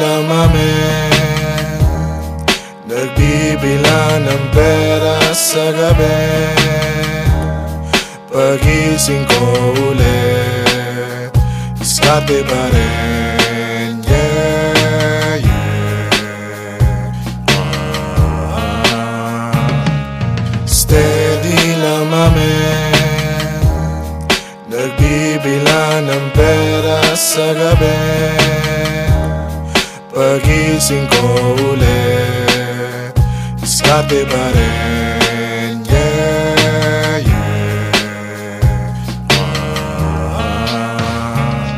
mamen Nagbibila ng pera sa gabi. Pagising ko ulit Diskarte pa rin. Yeah, yeah. Ah, Steady lang mamen Nagbibila ng pera sa gabi Pagising ko ulit Diskarte pa rin Yeah, yeah. Ah,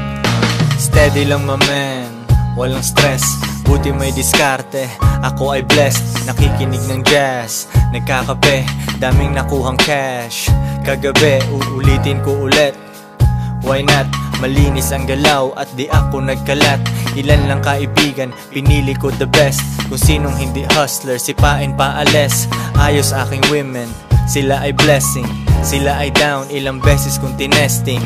Steady lang mamen, walang stress. Buti may diskarte, ako ay blessed. Nakikinig ng jazz, nagkakape. Daming nakuhang cash. Kagabi, uulitin ko ulit. Why not? Malinis ang galaw at di ako nagkalat. Ilan lang kaibigan, pinili ko the best. Kung sinong hindi hustler, sipain paales Ayos aking women, sila ay blessing. Sila ay down, ilang beses kong tinesting.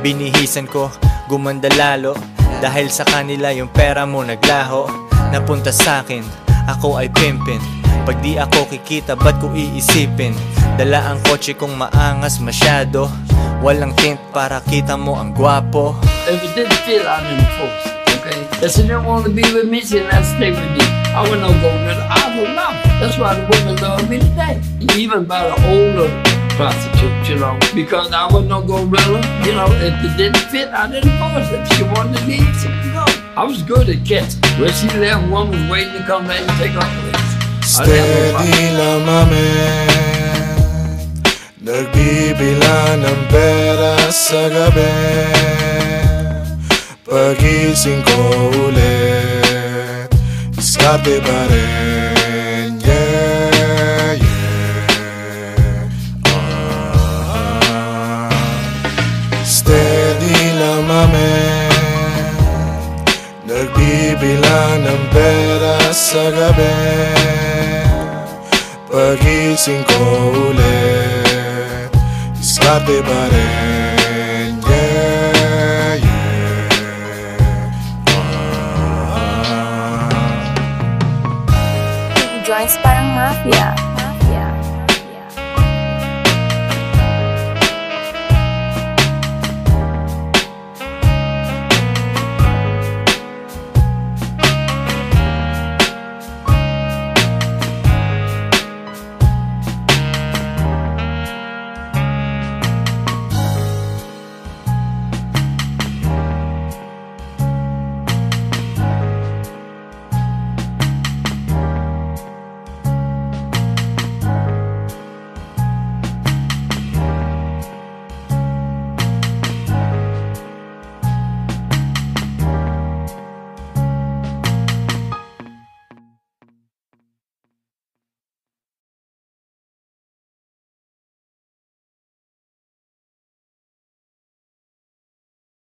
Binihisan ko, gumanda lalo. Dahil sa kanila yung pera mo naglaho. Napunta sa'kin, ako ay pimpin. Pag di ako kikita, ba't ko iisipin? Dala ang kotse kong maangas masyado Walang tint para kita mo ang gwapo If it didn't fit, I didn't force it. Okay? If she didn't want to be with me, she didn't stay with me. I would not go with her. I would not. That's why the women love me today. Even by the older prostitutes, you know, because I would not go with her. You know, if it didn't fit, I didn't force it. If she wanted to leave, she could go. I was good at catching. When she left, one was waiting to come back and take her place. I didn't have no problem. Steady lang mamen Nagbibila ng pera sa gabi. Pagising ko ulit Diskarte pa rin. Yeah, yeah. Ah, Steady lang mamen Nagbibila ng pera sa gabi. Pagising ko ulit Diskarte pa rin